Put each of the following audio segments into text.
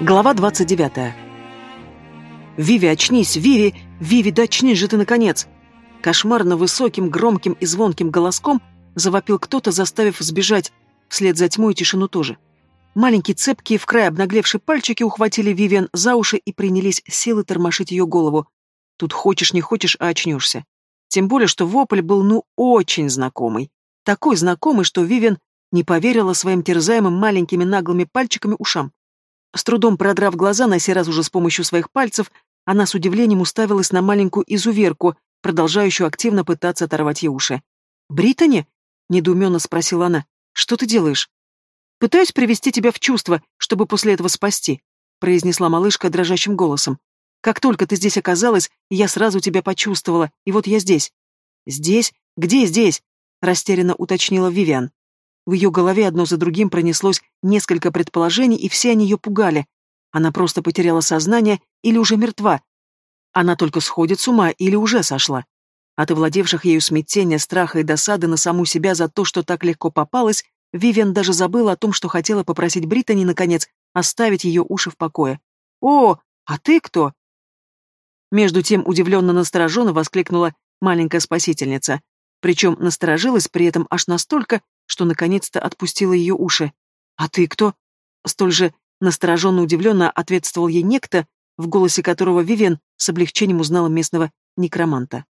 Глава 29. «Виви, очнись! Виви! Виви, да очнись же ты, наконец!» Кошмарно высоким, громким и звонким голоском завопил кто-то, заставив сбежать, вслед за тьмой и тишину тоже. Маленькие цепкие, в край обнаглевшие пальчики ухватили Вивиан за уши и принялись силы тормошить ее голову. Тут хочешь не хочешь, а очнешься. Тем более, что вопль был ну очень знакомый. Такой знакомый, что Вивиан не поверила своим терзаемым маленькими наглыми пальчиками ушам. С трудом продрав глаза, на сей раз уже с помощью своих пальцев, она с удивлением уставилась на маленькую изуверку, продолжающую активно пытаться оторвать ей уши. «Британи?» — недоуменно спросила она. «Что ты делаешь?» «Пытаюсь привести тебя в чувство, чтобы после этого спасти», — произнесла малышка дрожащим голосом. «Как только ты здесь оказалась, я сразу тебя почувствовала, и вот я здесь». «Здесь? Где здесь?» — растерянно уточнила Вивиан. В ее голове одно за другим пронеслось несколько предположений, и все они ее пугали. Она просто потеряла сознание или уже мертва. Она только сходит с ума или уже сошла. От овладевших ею смятения, страха и досады на саму себя за то, что так легко попалась, Вивиан даже забыла о том, что хотела попросить Британи, наконец, оставить ее уши в покое. «О, а ты кто?» Между тем удивленно-настороженно воскликнула маленькая спасительница. Причем насторожилась при этом аж настолько, что наконец-то отпустила ее уши. «А ты кто?» Столь же настороженно удивленно ответствовал ей некто, в голосе которого Вивен с облегчением узнала местного некроманта.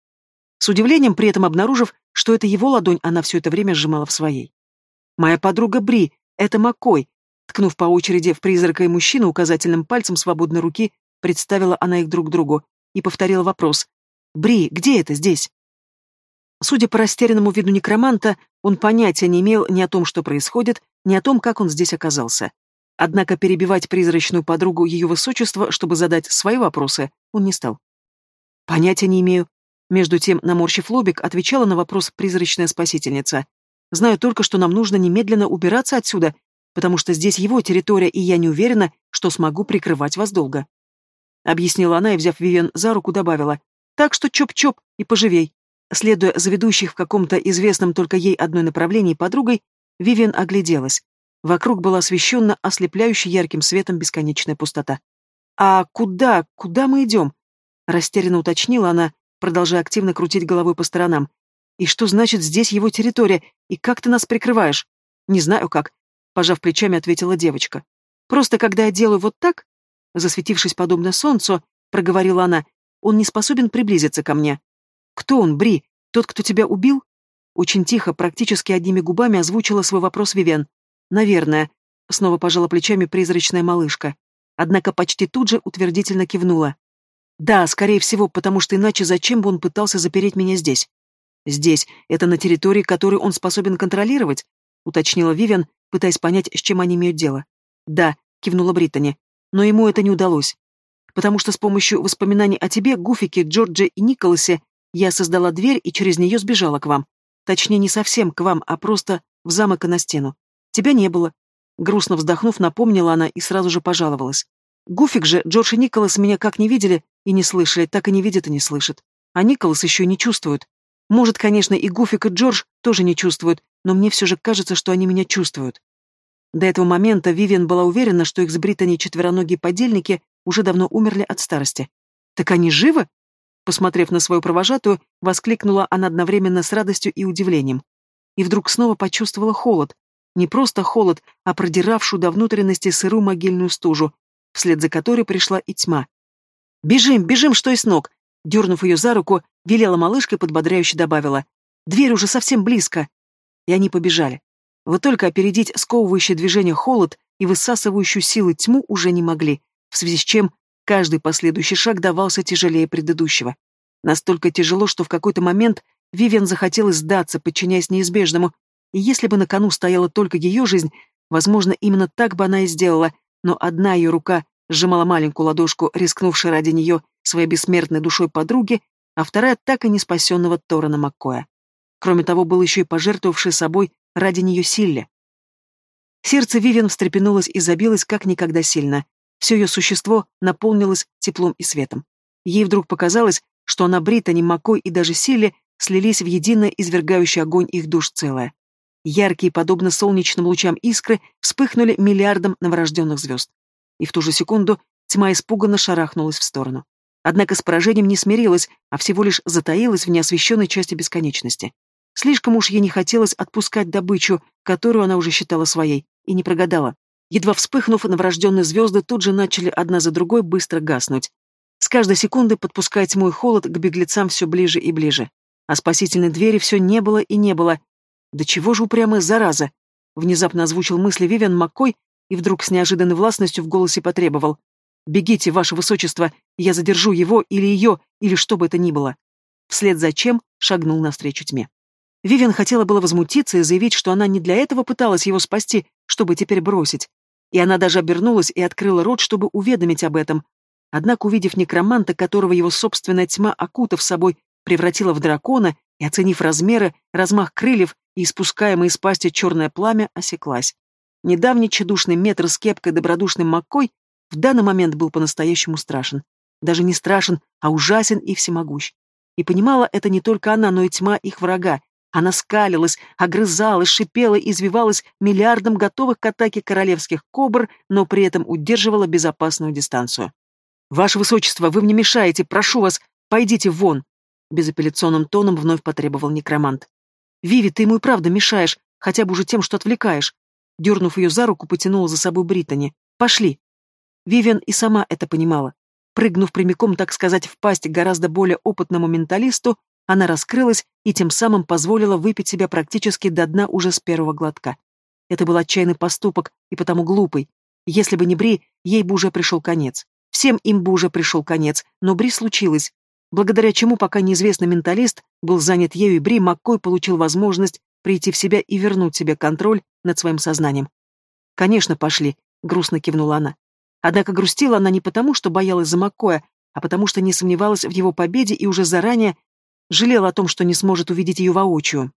С удивлением при этом обнаружив, что это его ладонь она все это время сжимала в своей. «Моя подруга Бри, это Маккой», ткнув по очереди в призрака и мужчину указательным пальцем свободной руки, представила она их друг другу и повторила вопрос. «Бри, где это здесь?» Судя по растерянному виду некроманта, он понятия не имел ни о том, что происходит, ни о том, как он здесь оказался. Однако перебивать призрачную подругу ее высочества, чтобы задать свои вопросы, он не стал. «Понятия не имею». Между тем, наморщив лобик, отвечала на вопрос призрачная спасительница. «Знаю только, что нам нужно немедленно убираться отсюда, потому что здесь его территория, и я не уверена, что смогу прикрывать вас долго». Объяснила она и, взяв Вивен за руку, добавила. «Так что чоп-чоп и поживей». Следуя за ведущих в каком-то известном только ей одной направлении подругой, Вивиан огляделась. Вокруг была освещена ослепляющей ярким светом бесконечная пустота. «А куда, куда мы идем?» Растерянно уточнила она, продолжая активно крутить головой по сторонам. «И что значит здесь его территория? И как ты нас прикрываешь?» «Не знаю как», — пожав плечами, ответила девочка. «Просто когда я делаю вот так...» Засветившись подобно солнцу, проговорила она, «он не способен приблизиться ко мне. «Кто он, Бри? Тот, кто тебя убил?» Очень тихо, практически одними губами озвучила свой вопрос Вивен. «Наверное», — снова пожала плечами призрачная малышка. Однако почти тут же утвердительно кивнула. «Да, скорее всего, потому что иначе зачем бы он пытался запереть меня здесь?» «Здесь. Это на территории, которую он способен контролировать?» — уточнила Вивен, пытаясь понять, с чем они имеют дело. «Да», — кивнула Бриттани. «Но ему это не удалось. Потому что с помощью воспоминаний о тебе, Гуфике, Джордже и Николасе я создала дверь и через нее сбежала к вам. Точнее, не совсем к вам, а просто в замок и на стену. Тебя не было. Грустно вздохнув, напомнила она и сразу же пожаловалась. Гуфик же, Джордж и Николас меня как не видели и не слышали, так и не видят и не слышат. А Николас еще и не чувствует. Может, конечно, и Гуфик, и Джордж тоже не чувствуют, но мне все же кажется, что они меня чувствуют. До этого момента Вивиан была уверена, что их с Британи четвероногие подельники уже давно умерли от старости. «Так они живы?» Посмотрев на свою провожатую, воскликнула она одновременно с радостью и удивлением. И вдруг снова почувствовала холод. Не просто холод, а продиравшую до внутренности сырую могильную стужу, вслед за которой пришла и тьма. «Бежим, бежим, что из ног!» Дернув ее за руку, велела малышка и подбодряюще добавила. «Дверь уже совсем близко!» И они побежали. Вот только опередить сковывающее движение холод и высасывающую силы тьму уже не могли, в связи с чем Каждый последующий шаг давался тяжелее предыдущего. Настолько тяжело, что в какой-то момент Вивиан захотелось сдаться, подчиняясь неизбежному, и если бы на кону стояла только ее жизнь, возможно, именно так бы она и сделала, но одна ее рука сжимала маленькую ладошку, рискнувшей ради нее своей бессмертной душой подруги, а вторая так и не спасенного Торана Маккоя. Кроме того, был еще и пожертвовавший собой ради нее Силле. Сердце Вивиан встрепенулось и забилось как никогда сильно. Все ее существо наполнилось теплом и светом. Ей вдруг показалось, что она Британи, Макой и даже Силе слились в единое извергающий огонь их душ целое. Яркие, подобно солнечным лучам искры, вспыхнули миллиардом новорожденных звезд. и в ту же секунду тьма испуганно шарахнулась в сторону. Однако с поражением не смирилась, а всего лишь затаилась в неосвещенной части бесконечности. Слишком уж ей не хотелось отпускать добычу, которую она уже считала своей, и не прогадала. Едва вспыхнув, новорожденные звезды тут же начали одна за другой быстро гаснуть. С каждой секунды подпуская тьму и холод к беглецам все ближе и ближе. А спасительной двери все не было и не было. Да чего же упрямая зараза? Внезапно озвучил мысли Вивиан Маккой и вдруг с неожиданной властностью в голосе потребовал. «Бегите, ваше высочество, я задержу его или ее, или что бы это ни было». Вслед за чем шагнул навстречу тьме. Вивиан хотела было возмутиться и заявить, что она не для этого пыталась его спасти, чтобы теперь бросить. И она даже обернулась и открыла рот, чтобы уведомить об этом. Однако, увидев некроманта, которого его собственная тьма, окутав собой, превратила в дракона, и, оценив размеры, размах крыльев и испускаемое из пасти черное пламя, осеклась. Недавний чедушный метр с кепкой добродушным маккой в данный момент был по-настоящему страшен. Даже не страшен, а ужасен и всемогущ. И понимала это не только она, но и тьма их врага. Она скалилась, огрызалась, шипела и извивалась миллиардом готовых к атаке королевских кобр, но при этом удерживала безопасную дистанцию. «Ваше Высочество, вы мне мешаете, прошу вас, пойдите вон!» Безапелляционным тоном вновь потребовал некромант. «Виви, ты ему и правда мешаешь, хотя бы уже тем, что отвлекаешь». Дернув ее за руку, потянула за собой Британи. «Пошли!» Вивиан и сама это понимала. Прыгнув прямиком, так сказать, в пасть гораздо более опытному менталисту, она раскрылась и тем самым позволила выпить себя практически до дна уже с первого глотка. Это был отчаянный поступок и потому глупый. Если бы не Бри, ей бы уже пришел конец. Всем им бы уже пришел конец, но Бри случилось. Благодаря чему пока неизвестный менталист был занят ею и Бри, Маккой получил возможность прийти в себя и вернуть себе контроль над своим сознанием. «Конечно, пошли», — грустно кивнула она. Однако грустила она не потому, что боялась за Маккоя, а потому что не сомневалась в его победе и уже заранее жалела о том, что не сможет увидеть ее воочию.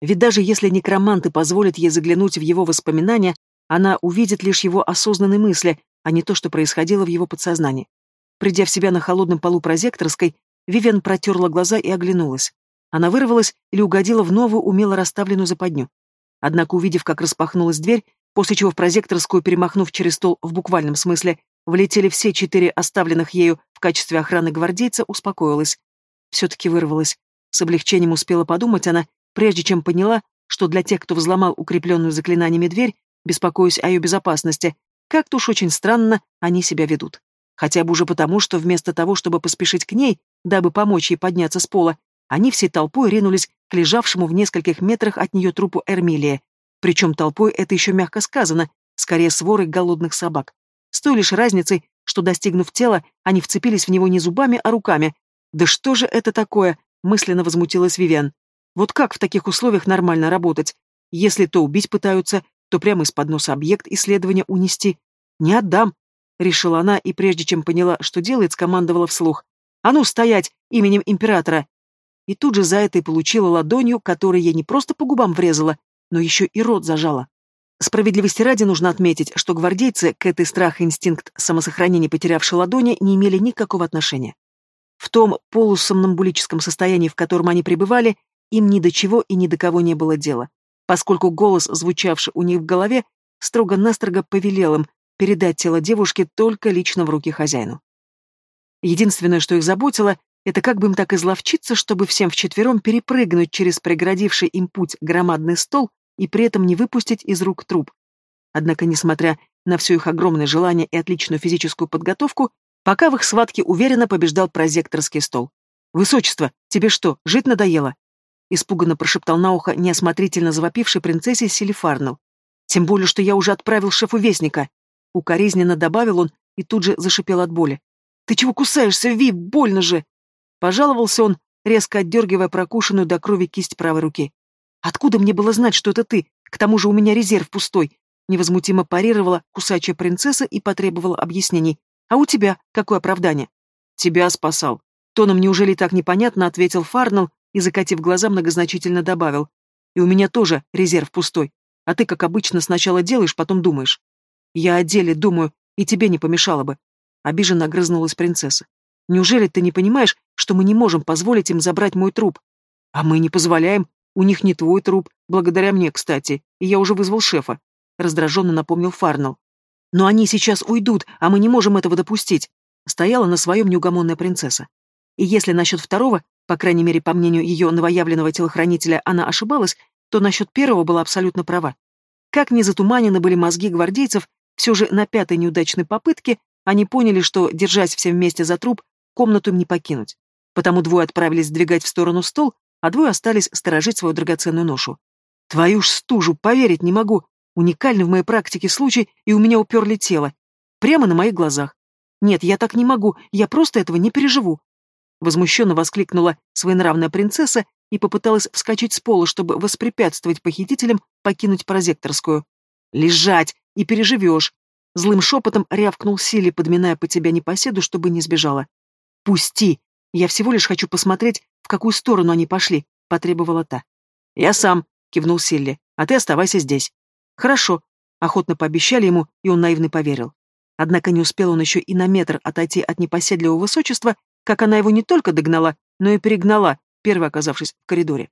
Ведь даже если некроманты позволят ей заглянуть в его воспоминания, она увидит лишь его осознанные мысли, а не то, что происходило в его подсознании. Придя в себя на холодном полу прозекторской, Вивен протерла глаза и оглянулась. Она вырвалась или угодила в новую умело расставленную западню. Однако, увидев, как распахнулась дверь, после чего в прозекторскую, перемахнув через стол в буквальном смысле, влетели все четыре оставленных ею в качестве охраны гвардейца, успокоилась. Все-таки вырвалась. С облегчением успела подумать она, прежде чем поняла, что для тех, кто взломал укрепленную заклинаниями дверь, беспокоясь о ее безопасности, как-то уж очень странно они себя ведут. Хотя бы уже потому, что вместо того, чтобы поспешить к ней, дабы помочь ей подняться с пола, они всей толпой ринулись к лежавшему в нескольких метрах от нее трупу Эрмилия, причем толпой это еще мягко сказано, скорее сворой голодных собак. С той лишь разницей, что, достигнув тела, они вцепились в него не зубами, а руками. «Да что же это такое?» — мысленно возмутилась Вивиан. «Вот как в таких условиях нормально работать? Если то убить пытаются, то прямо из-под носа объект исследования унести. Не отдам!» — решила она, и прежде чем поняла, что делает, скомандовала вслух. «А ну, стоять! Именем императора!» И тут же за это и получила ладонью, которая ей не просто по губам врезала, но еще и рот зажала. Справедливости ради нужно отметить, что гвардейцы к этой страх и инстинкт самосохранения потерявшей ладони не имели никакого отношения. В том полусомнамбулическом состоянии, в котором они пребывали, им ни до чего и ни до кого не было дела, поскольку голос, звучавший у них в голове, строго-настрого повелел им передать тело девушки только лично в руки хозяину. Единственное, что их заботило, это как бы им так изловчиться, чтобы всем вчетвером перепрыгнуть через преградивший им путь громадный стол и при этом не выпустить из рук труп. Однако, несмотря на все их огромное желание и отличную физическую подготовку, пока в их схватке уверенно побеждал прозекторский стол. «Высочество, тебе что, жить надоело?» Испуганно прошептал на ухо неосмотрительно завопившей принцессе Селифарнел. «Тем более, что я уже отправил шефу вестника». Укоризненно добавил он и тут же зашипел от боли. «Ты чего кусаешься, Ви? Больно же!» Пожаловался он, резко отдергивая прокушенную до крови кисть правой руки. Откуда мне было знать, что это ты? К тому же у меня резерв пустой. Невозмутимо парировала кусачая принцесса и потребовала объяснений. А у тебя какое оправдание? Тебя спасал. Тоном неужели так непонятно, ответил Фарнелл и, закатив глаза, многозначительно добавил. И у меня тоже резерв пустой. А ты, как обычно, сначала делаешь, потом думаешь. Я о деле думаю, и тебе не помешало бы. Обиженно огрызнулась принцесса. Неужели ты не понимаешь, что мы не можем позволить им забрать мой труп? А мы не позволяем, у них не твой труп, благодаря мне, кстати, и я уже вызвал шефа», — раздраженно напомнил Фарнелл. Но они сейчас уйдут, а мы не можем этого допустить. Стояла на своем неугомонная принцесса. И если насчет второго, по крайней мере, по мнению ее новоявленного телохранителя, она ошибалась, то насчет первого была абсолютно права. Как не затуманены были мозги гвардейцев, все же на пятой неудачной попытке они поняли, что, держась все вместе за труп, комнату им не покинуть. Потому двое отправились сдвигать в сторону стол, а двое остались сторожить свою драгоценную ношу. Твою ж стужу, поверить не могу. Уникальный в моей практике случай, и у меня уперли тело. Прямо на моих глазах. Нет, я так не могу, я просто этого не переживу. Возмущенно воскликнула своенравная принцесса и попыталась вскочить с пола, чтобы воспрепятствовать похитителям покинуть прозекторскую. «Лежать! И переживешь!» Злым шепотом рявкнул Силли, подминая по тебя непоседу, чтобы не сбежала. «Пусти! Я всего лишь хочу посмотреть, в какую сторону они пошли», — потребовала та. «Я сам», — кивнул Силли, — «а ты оставайся здесь». «Хорошо», — охотно пообещали ему, и он наивно поверил. Однако не успел он еще и на метр отойти от непоседливого высочества, как она его не только догнала, но и перегнала, первой оказавшись в коридоре.